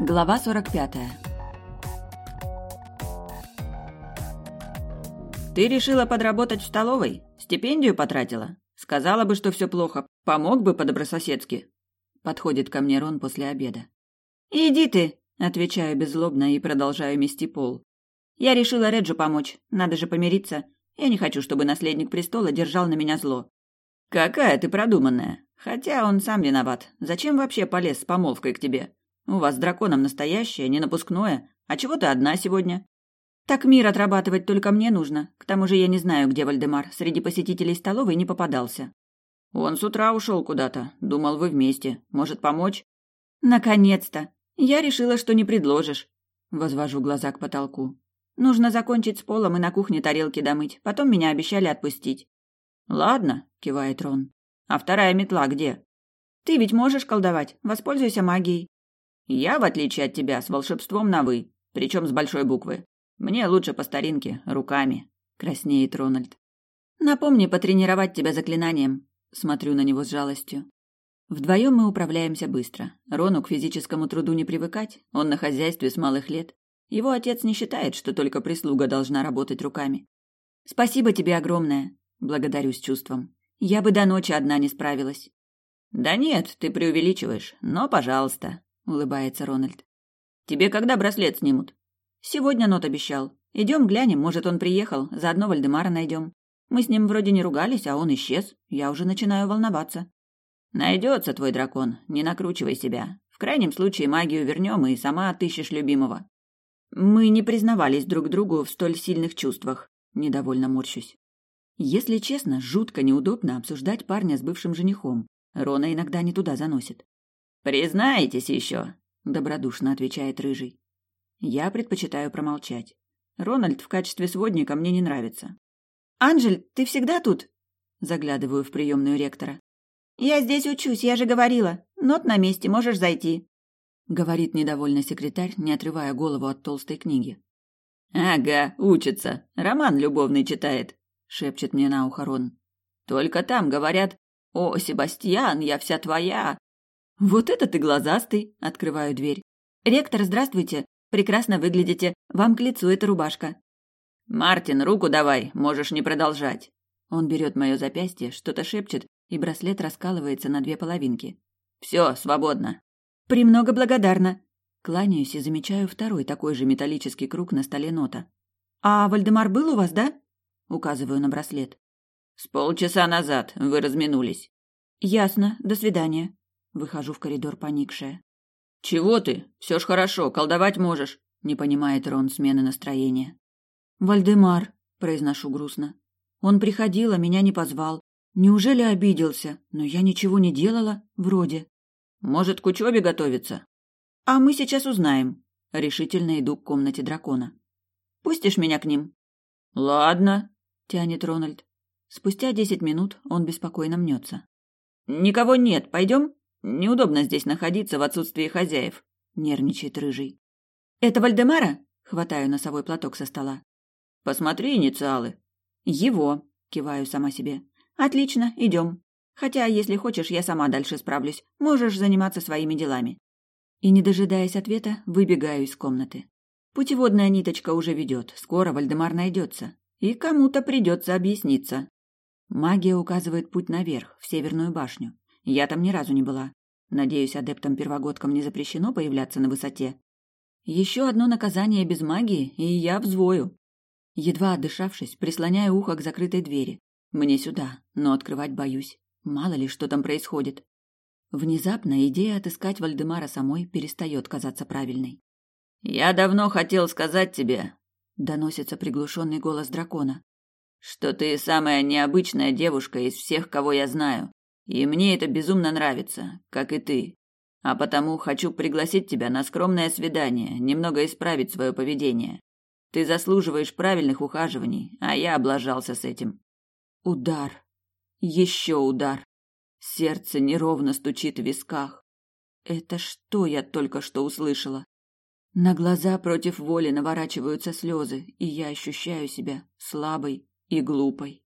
Глава 45. Ты решила подработать в столовой? Стипендию потратила? Сказала бы, что все плохо. Помог бы по-добрососедски. Подходит ко мне Рон после обеда. Иди ты, отвечаю беззлобно и продолжаю мести пол. Я решила Реджу помочь. Надо же помириться. Я не хочу, чтобы наследник престола держал на меня зло. Какая ты продуманная. Хотя он сам виноват. Зачем вообще полез с помолвкой к тебе? У вас с драконом настоящее, не напускное. А чего ты одна сегодня? Так мир отрабатывать только мне нужно. К тому же я не знаю, где Вальдемар. Среди посетителей столовой не попадался. Он с утра ушел куда-то. Думал, вы вместе. Может, помочь? Наконец-то. Я решила, что не предложишь. Возвожу глаза к потолку. Нужно закончить с полом и на кухне тарелки домыть. Потом меня обещали отпустить. Ладно, кивает Рон. А вторая метла где? Ты ведь можешь колдовать. Воспользуйся магией. Я, в отличие от тебя, с волшебством на «вы», причем с большой буквы. Мне лучше по старинке, руками. Краснеет Рональд. Напомни потренировать тебя заклинанием. Смотрю на него с жалостью. Вдвоем мы управляемся быстро. Рону к физическому труду не привыкать, он на хозяйстве с малых лет. Его отец не считает, что только прислуга должна работать руками. Спасибо тебе огромное. Благодарю с чувством. Я бы до ночи одна не справилась. Да нет, ты преувеличиваешь. Но, пожалуйста, улыбается Рональд. Тебе когда браслет снимут? Сегодня Нот обещал. Идем глянем, может, он приехал, заодно Вальдемара найдем. Мы с ним вроде не ругались, а он исчез. Я уже начинаю волноваться. Найдется твой дракон, не накручивай себя. В крайнем случае магию вернем и сама отыщешь любимого. Мы не признавались друг другу в столь сильных чувствах. Недовольно морщусь. Если честно, жутко неудобно обсуждать парня с бывшим женихом. Рона иногда не туда заносит. «Признаетесь еще», — добродушно отвечает Рыжий. Я предпочитаю промолчать. Рональд в качестве сводника мне не нравится. «Анжель, ты всегда тут?» Заглядываю в приемную ректора. «Я здесь учусь, я же говорила. Нот на месте, можешь зайти», — говорит недовольный секретарь, не отрывая голову от толстой книги. «Ага, учится. Роман любовный читает шепчет мне на ухо Рон. Только там говорят: "О, Себастьян, я вся твоя". Вот это ты глазастый, открываю дверь. Ректор, здравствуйте. Прекрасно выглядите. Вам к лицу эта рубашка. Мартин, руку давай, можешь не продолжать. Он берет мое запястье, что-то шепчет, и браслет раскалывается на две половинки. Все, свободно. Премного благодарна. Кланяюсь и замечаю второй такой же металлический круг на столе енота. А Вальдемар был у вас, да? Указываю на браслет. С полчаса назад вы разминулись. Ясно. До свидания. Выхожу в коридор поникшая. Чего ты? Все ж хорошо, колдовать можешь. Не понимает Рон смены настроения. Вальдемар, произношу грустно. Он приходил, а меня не позвал. Неужели обиделся? Но я ничего не делала, вроде. Может, к учебе готовиться? А мы сейчас узнаем. Решительно иду к комнате дракона. Пустишь меня к ним? Ладно, тянет Рональд. Спустя десять минут он беспокойно мнется. Никого нет, пойдем? Неудобно здесь находиться в отсутствии хозяев, нервничает рыжий. Это Вальдемара? Хватаю носовой платок со стола. Посмотри инициалы. Его, киваю сама себе. Отлично, идем. Хотя, если хочешь, я сама дальше справлюсь. Можешь заниматься своими делами. И, не дожидаясь ответа, выбегаю из комнаты. Путеводная ниточка уже ведет. Скоро Вальдемар найдется. И кому-то придется объясниться. Магия указывает путь наверх, в Северную башню. Я там ни разу не была. Надеюсь, адептам-первогодкам не запрещено появляться на высоте. Еще одно наказание без магии, и я взвою. Едва отдышавшись, прислоняю ухо к закрытой двери. Мне сюда, но открывать боюсь. Мало ли, что там происходит. Внезапно идея отыскать Вальдемара самой перестает казаться правильной. «Я давно хотел сказать тебе, доносится приглушенный голос дракона. Что ты самая необычная девушка из всех, кого я знаю. И мне это безумно нравится, как и ты. А потому хочу пригласить тебя на скромное свидание, немного исправить свое поведение. Ты заслуживаешь правильных ухаживаний, а я облажался с этим. Удар. Еще удар. Сердце неровно стучит в висках. Это что я только что услышала? На глаза против воли наворачиваются слезы, и я ощущаю себя слабой и глупой.